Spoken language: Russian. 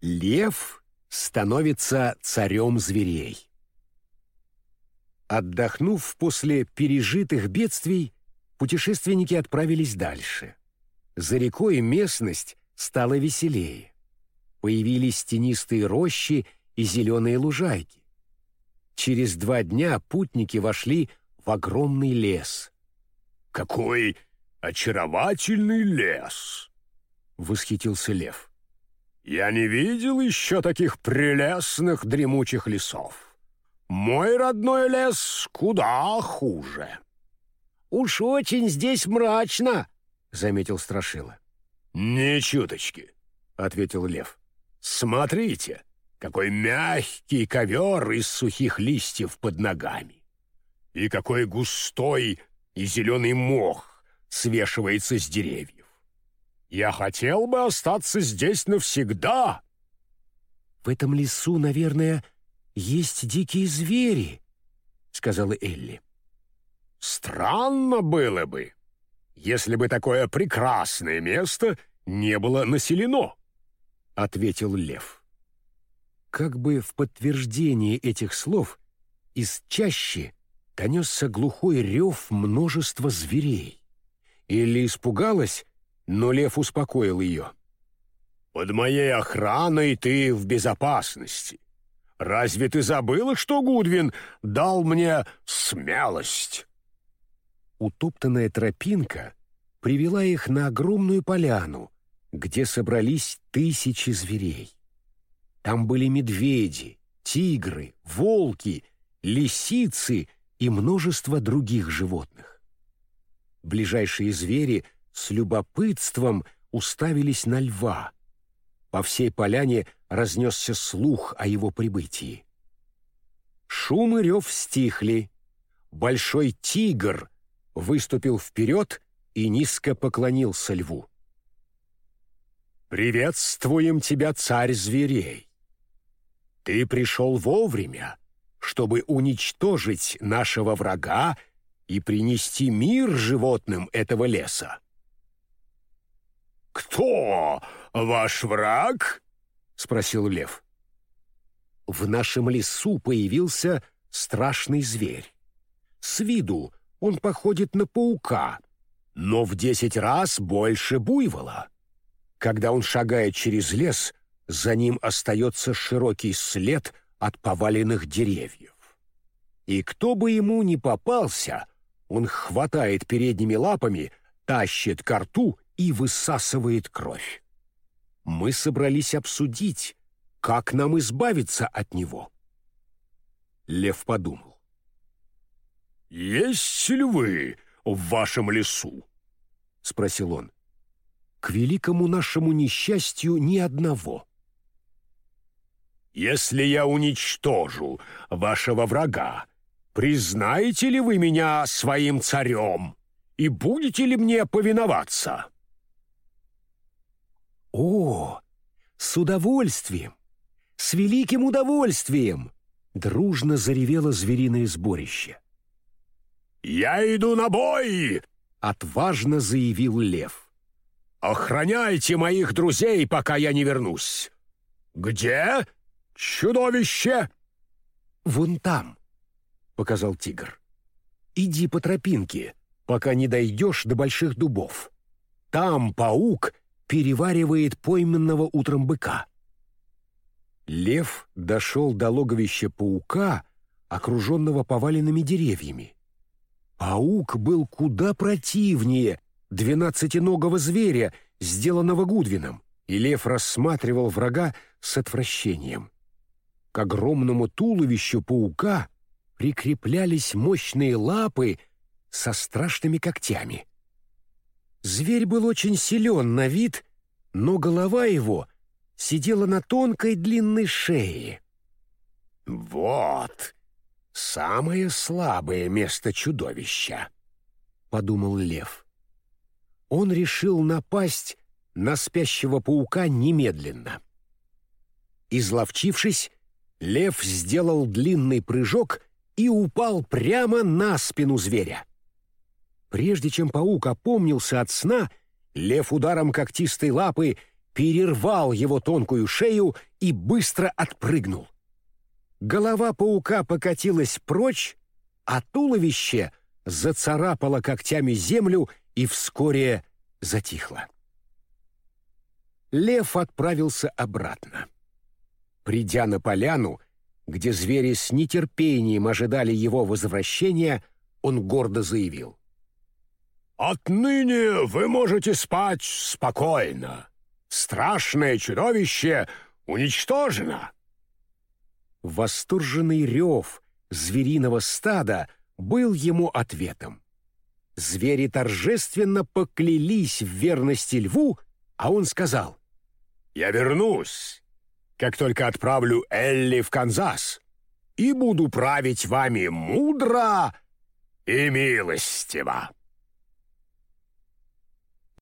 Лев становится царем зверей. Отдохнув после пережитых бедствий, путешественники отправились дальше. За рекой местность стала веселее. Появились тенистые рощи и зеленые лужайки. Через два дня путники вошли в огромный лес. «Какой очаровательный лес!» — восхитился лев. «Я не видел еще таких прелестных дремучих лесов. Мой родной лес куда хуже». «Уж очень здесь мрачно», — заметил Страшила. «Ни чуточки», — ответил лев. «Смотрите, какой мягкий ковер из сухих листьев под ногами. И какой густой и зеленый мох свешивается с деревьев. Я хотел бы остаться здесь навсегда». «В этом лесу, наверное, есть дикие звери», — сказала Элли. «Странно было бы, если бы такое прекрасное место не было населено», — ответил лев. Как бы в подтверждение этих слов из чащи донесся глухой рев множества зверей. Или испугалась, но лев успокоил ее. «Под моей охраной ты в безопасности. Разве ты забыла, что Гудвин дал мне смелость?» Утоптанная тропинка привела их на огромную поляну, где собрались тысячи зверей. Там были медведи, тигры, волки, лисицы и множество других животных. Ближайшие звери с любопытством уставились на льва. По всей поляне разнесся слух о его прибытии. Шум и рев стихли. Большой тигр выступил вперед и низко поклонился льву. «Приветствуем тебя, царь зверей! Ты пришел вовремя, чтобы уничтожить нашего врага и принести мир животным этого леса». «Кто ваш враг?» — спросил лев. В нашем лесу появился страшный зверь. С виду он походит на паука, но в десять раз больше буйвола. Когда он шагает через лес, за ним остается широкий след от поваленных деревьев. И кто бы ему ни попался, он хватает передними лапами, тащит ко рту и высасывает кровь. Мы собрались обсудить, как нам избавиться от него. Лев подумал. «Есть львы в вашем лесу?» — спросил он. «К великому нашему несчастью ни одного». «Если я уничтожу вашего врага, признаете ли вы меня своим царем и будете ли мне повиноваться?» «О, с удовольствием! С великим удовольствием!» Дружно заревело звериное сборище. «Я иду на бой!» — отважно заявил лев. «Охраняйте моих друзей, пока я не вернусь!» «Где чудовище?» «Вон там», — показал тигр. «Иди по тропинке, пока не дойдешь до больших дубов. Там паук переваривает пойманного утром быка». Лев дошел до логовища паука, окруженного поваленными деревьями. Паук был куда противнее двенадцатиногого зверя, сделанного Гудвином, и лев рассматривал врага с отвращением. К огромному туловищу паука прикреплялись мощные лапы со страшными когтями. Зверь был очень силен на вид, но голова его сидела на тонкой длинной шее. «Вот!» «Самое слабое место чудовища», — подумал лев. Он решил напасть на спящего паука немедленно. Изловчившись, лев сделал длинный прыжок и упал прямо на спину зверя. Прежде чем паук опомнился от сна, лев ударом когтистой лапы перервал его тонкую шею и быстро отпрыгнул. Голова паука покатилась прочь, а туловище зацарапало когтями землю и вскоре затихло. Лев отправился обратно. Придя на поляну, где звери с нетерпением ожидали его возвращения, он гордо заявил. «Отныне вы можете спать спокойно. Страшное чудовище уничтожено!» Восторженный рев звериного стада был ему ответом. Звери торжественно поклялись в верности льву, а он сказал, «Я вернусь, как только отправлю Элли в Канзас, и буду править вами мудро и милостиво».